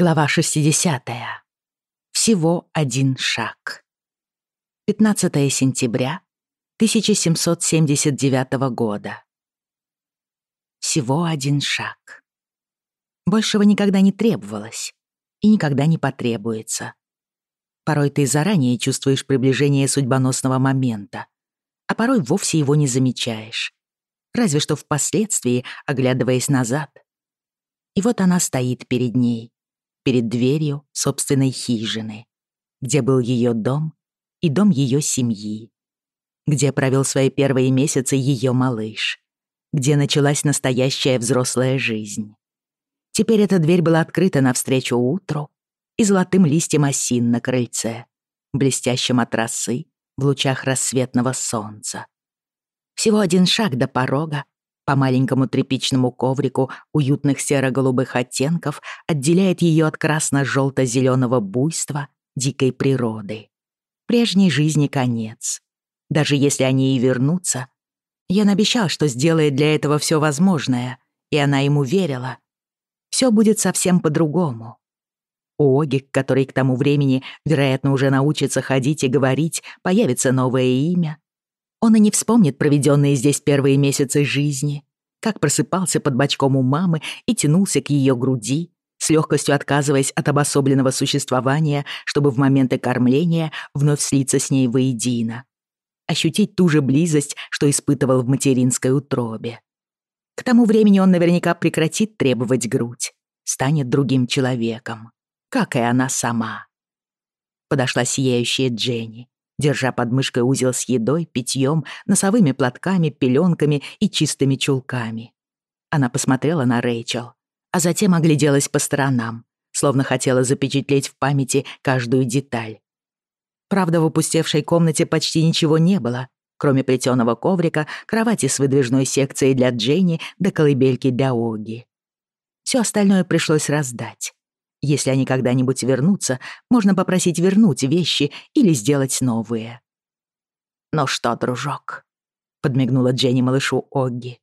Глава 60. Всего один шаг. 15 сентября 1779 года. Всего один шаг. Большего никогда не требовалось и никогда не потребуется. Порой ты заранее чувствуешь приближение судьбоносного момента, а порой вовсе его не замечаешь. Разве что впоследствии, оглядываясь назад. И вот она стоит перед ней перед дверью собственной хижины, где был ее дом и дом ее семьи, где провел свои первые месяцы ее малыш, где началась настоящая взрослая жизнь. Теперь эта дверь была открыта навстречу утру и золотым листьям осин на крыльце, блестящим от росы в лучах рассветного солнца. Всего один шаг до порога по маленькому тряпичному коврику уютных серо-голубых оттенков отделяет ее от красно-желто-зеленого буйства дикой природы. Прежней жизни конец. Даже если они и вернутся, Ян обещал, что сделает для этого все возможное, и она ему верила. Все будет совсем по-другому. У Оги, который к тому времени, вероятно, уже научится ходить и говорить, появится новое имя, он и не вспомнит проведенные здесь первые месяцы жизни, как просыпался под бочком у мамы и тянулся к ее груди, с легкостью отказываясь от обособленного существования, чтобы в моменты кормления вновь слиться с ней воедино. Ощутить ту же близость, что испытывал в материнской утробе. К тому времени он наверняка прекратит требовать грудь, станет другим человеком, как и она сама. Подошла сияющая Дженни, держа под мышкой узел с едой, питьем, носовыми платками, пеленками и чистыми чулками. Она посмотрела на Рэйчел, а затем огляделась по сторонам, словно хотела запечатлеть в памяти каждую деталь. Правда, в опустевшей комнате почти ничего не было, кроме плетеного коврика, кровати с выдвижной секцией для Дженни да колыбельки для Оги. Все остальное пришлось раздать. Если они когда-нибудь вернутся, можно попросить вернуть вещи или сделать новые. «Ну что, дружок?» — подмигнула Дженни малышу Огги.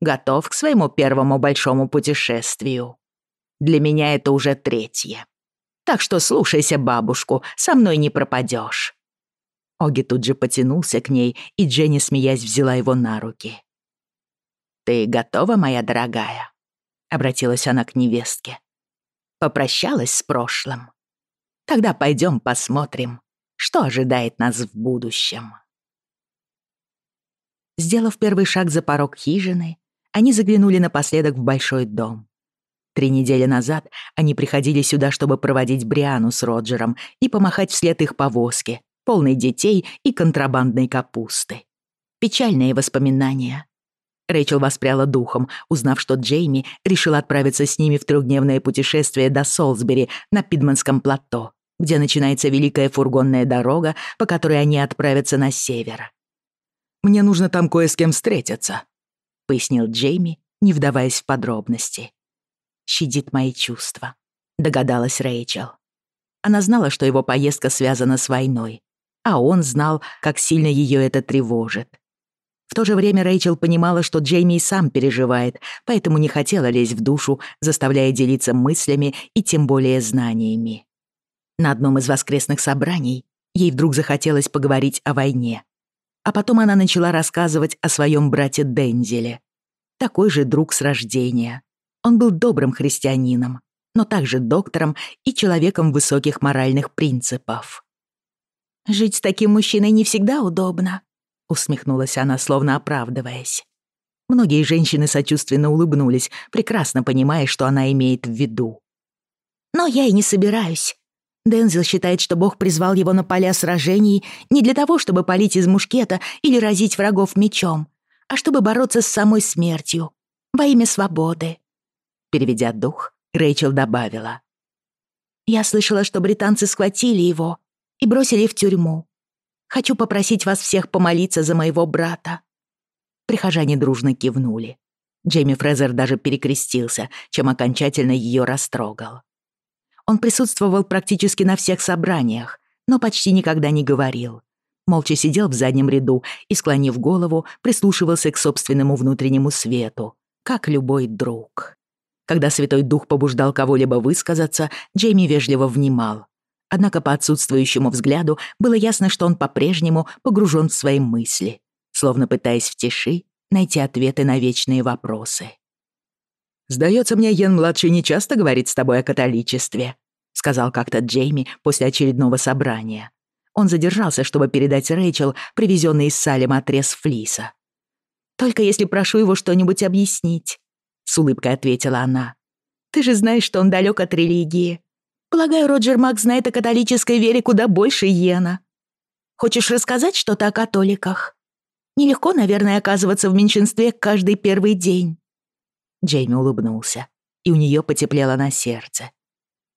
«Готов к своему первому большому путешествию? Для меня это уже третье. Так что слушайся бабушку, со мной не пропадешь». Оги тут же потянулся к ней, и Дженни, смеясь, взяла его на руки. «Ты готова, моя дорогая?» — обратилась она к невестке попрощалась с прошлым. Тогда пойдем посмотрим, что ожидает нас в будущем. Сделав первый шаг за порог хижины, они заглянули напоследок в большой дом. Три недели назад они приходили сюда, чтобы проводить Бриану с Роджером и помахать вслед их повозке, полной детей и контрабандной капусты. Печальные воспоминания, Рэйчел воспряла духом, узнав, что Джейми решил отправиться с ними в трехдневное путешествие до Солсбери на Пидманском плато, где начинается великая фургонная дорога, по которой они отправятся на север. «Мне нужно там кое с кем встретиться», — пояснил Джейми, не вдаваясь в подробности. «Щадит мои чувства», — догадалась Рэйчел. Она знала, что его поездка связана с войной, а он знал, как сильно ее это тревожит. В то То же время Рэйчел понимала, что Джейми и сам переживает, поэтому не хотела лезть в душу, заставляя делиться мыслями и тем более знаниями. На одном из воскресных собраний ей вдруг захотелось поговорить о войне. А потом она начала рассказывать о своем брате Дензеле. Такой же друг с рождения. Он был добрым христианином, но также доктором и человеком высоких моральных принципов. «Жить с таким мужчиной не всегда удобно», усмехнулась она, словно оправдываясь. Многие женщины сочувственно улыбнулись, прекрасно понимая, что она имеет в виду. «Но я и не собираюсь. Дензел считает, что Бог призвал его на поля сражений не для того, чтобы палить из мушкета или разить врагов мечом, а чтобы бороться с самой смертью во имя свободы». Переведя дух, Рэйчел добавила. «Я слышала, что британцы схватили его и бросили в тюрьму. Хочу попросить вас всех помолиться за моего брата». Прихожане дружно кивнули. Джейми Фрезер даже перекрестился, чем окончательно ее растрогал. Он присутствовал практически на всех собраниях, но почти никогда не говорил. Молча сидел в заднем ряду и, склонив голову, прислушивался к собственному внутреннему свету, как любой друг. Когда Святой Дух побуждал кого-либо высказаться, Джейми вежливо внимал. однако по отсутствующему взгляду было ясно, что он по-прежнему погружен в свои мысли, словно пытаясь в тиши найти ответы на вечные вопросы. «Сдается мне, Йен-младший не часто говорит с тобой о католичестве», сказал как-то Джейми после очередного собрания. Он задержался, чтобы передать Рэйчел привезенный из Салема отрез флиса. «Только если прошу его что-нибудь объяснить», — с улыбкой ответила она. «Ты же знаешь, что он далек от религии. Полагаю, Роджер Мак знает о католической вере куда больше Йена. Хочешь рассказать что-то о католиках? Нелегко, наверное, оказываться в меньшинстве каждый первый день». Джейми улыбнулся, и у нее потеплело на сердце.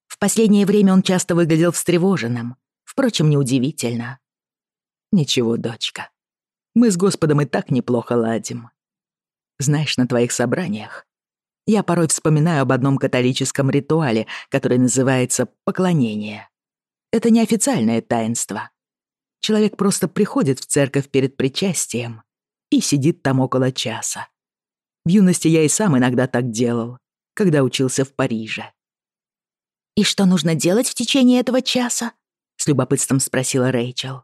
В последнее время он часто выглядел встревоженным. Впрочем, неудивительно. «Ничего, дочка. Мы с Господом и так неплохо ладим. Знаешь, на твоих собраниях я порой вспоминаю об одном католическом ритуале, который называется «поклонение». Это не официальное таинство. Человек просто приходит в церковь перед причастием и сидит там около часа. В юности я и сам иногда так делал, когда учился в Париже. «И что нужно делать в течение этого часа?» — с любопытством спросила Рэйчел.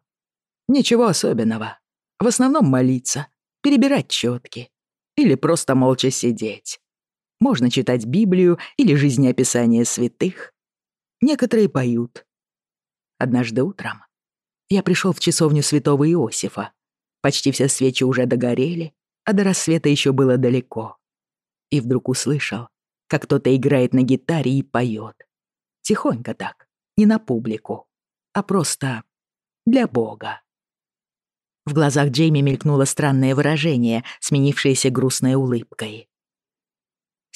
«Ничего особенного. В основном молиться, перебирать четки или просто молча сидеть. Можно читать Библию или жизнеописание святых. Некоторые поют. Однажды утром я пришел в часовню святого Иосифа. Почти все свечи уже догорели, а до рассвета еще было далеко. И вдруг услышал, как кто-то играет на гитаре и поет. Тихонько так, не на публику, а просто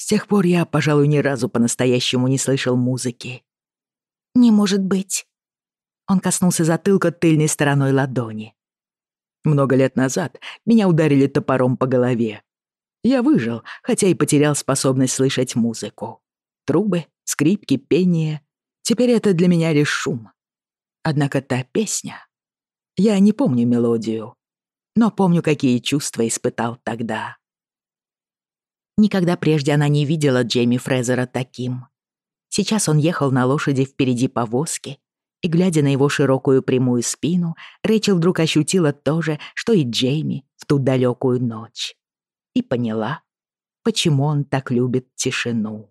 для Бога. В глазах Джейми мелькнуло странное выражение, сменившееся грустной улыбкой. С тех пор я, пожалуй, ни разу по-настоящему не слышал музыки. «Не может быть». Он коснулся затылка тыльной стороной ладони. Много лет назад меня ударили топором по голове. Я выжил, хотя и потерял способность слышать музыку. Трубы, скрипки, пение. Теперь это для меня лишь шум. Однако та песня... Я никогда прежде она не видела Джейми Фрезера таким. Сейчас он ехал на лошади впереди повозки, и, глядя на его широкую прямую спину, Рэйчел вдруг ощутила то же, что и Джейми в ту далекую ночь. И поняла, почему он так любит тишину.